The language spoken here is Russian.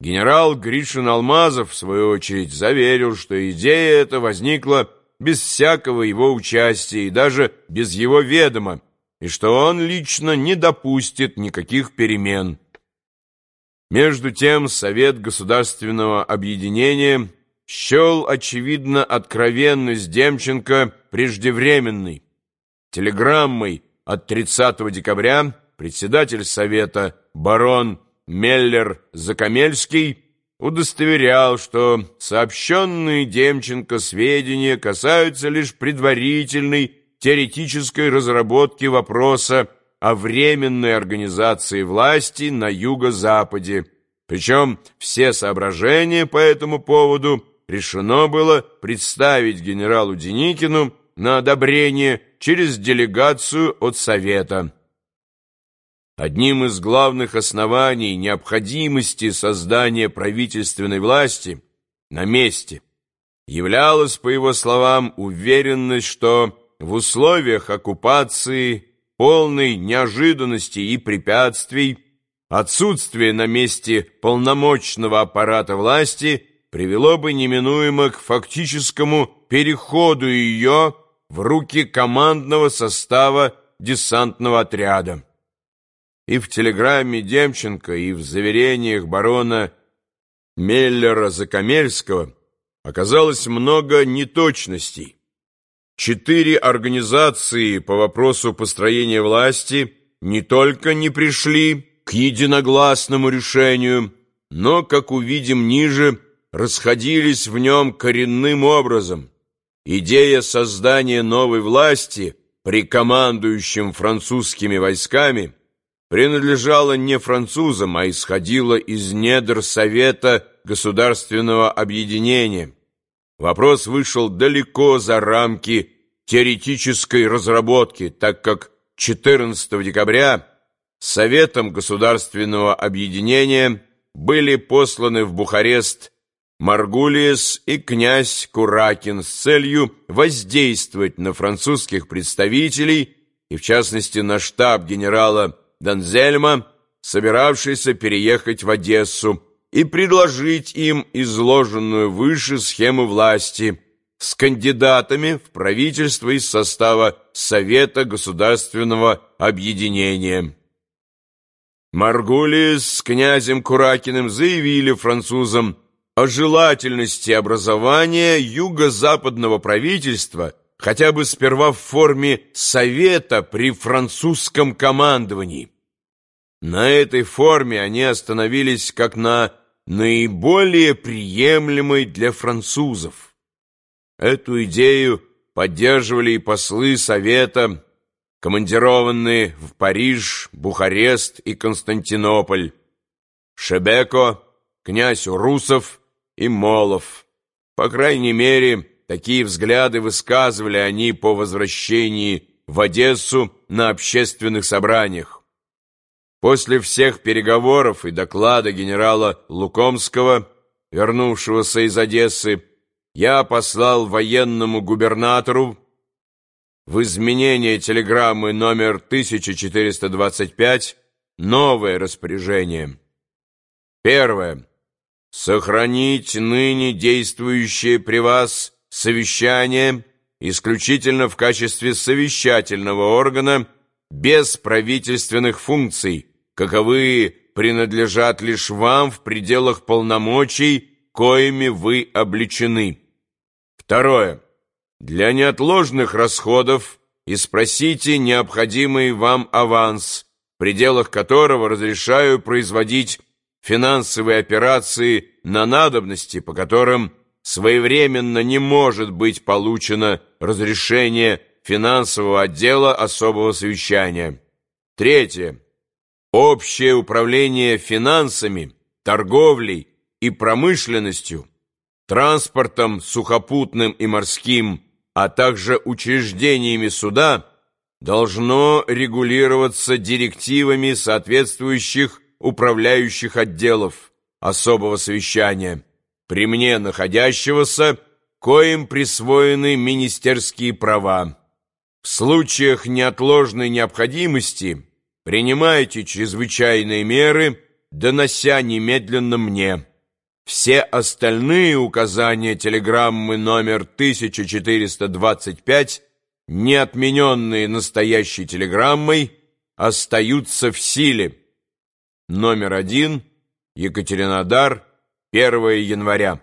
Генерал Гришин Алмазов, в свою очередь, заверил, что идея эта возникла без всякого его участия и даже без его ведома, и что он лично не допустит никаких перемен. Между тем Совет Государственного Объединения счел, очевидно, откровенность Демченко преждевременной. Телеграммой от 30 декабря председатель Совета барон Меллер-Закамельский удостоверял, что сообщенные Демченко сведения касаются лишь предварительной теоретической разработки вопроса о временной организации власти на юго-западе. Причем все соображения по этому поводу решено было представить генералу Деникину на одобрение через делегацию от Совета. Одним из главных оснований необходимости создания правительственной власти на месте являлась, по его словам, уверенность, что в условиях оккупации, полной неожиданности и препятствий, отсутствие на месте полномочного аппарата власти привело бы неминуемо к фактическому переходу ее в руки командного состава десантного отряда и в телеграмме Демченко, и в заверениях барона Меллера-Закамельского оказалось много неточностей. Четыре организации по вопросу построения власти не только не пришли к единогласному решению, но, как увидим ниже, расходились в нем коренным образом. Идея создания новой власти при командующем французскими войсками – принадлежала не французам, а исходила из недр Совета Государственного Объединения. Вопрос вышел далеко за рамки теоретической разработки, так как 14 декабря Советом Государственного Объединения были посланы в Бухарест Маргулиес и князь Куракин с целью воздействовать на французских представителей и, в частности, на штаб генерала Донзельма, собиравшийся переехать в Одессу, и предложить им изложенную выше схему власти с кандидатами в правительство из состава Совета Государственного Объединения. Маргулис с князем Куракиным заявили французам о желательности образования юго-западного правительства – хотя бы сперва в форме совета при французском командовании. На этой форме они остановились как на наиболее приемлемой для французов. Эту идею поддерживали и послы Совета, командированные в Париж, Бухарест и Константинополь, Шебеко, князь Урусов и Молов. По крайней мере, Такие взгляды высказывали они по возвращении в Одессу на общественных собраниях. После всех переговоров и доклада генерала Лукомского, вернувшегося из Одессы, я послал военному губернатору в изменение телеграммы номер 1425 новое распоряжение. Первое. Сохранить ныне действующее при вас совещание исключительно в качестве совещательного органа без правительственных функций, каковы принадлежат лишь вам в пределах полномочий, коими вы обличены. Второе. Для неотложных расходов и спросите необходимый вам аванс, в пределах которого разрешаю производить финансовые операции на надобности, по которым своевременно не может быть получено разрешение финансового отдела особого совещания. Третье. Общее управление финансами, торговлей и промышленностью, транспортом сухопутным и морским, а также учреждениями суда должно регулироваться директивами соответствующих управляющих отделов особого совещания при мне находящегося, коим присвоены министерские права. В случаях неотложной необходимости принимайте чрезвычайные меры донося немедленно мне. Все остальные указания телеграммы номер 1425, не отмененные настоящей телеграммой, остаются в силе. Номер один, Екатеринодар, 1 января.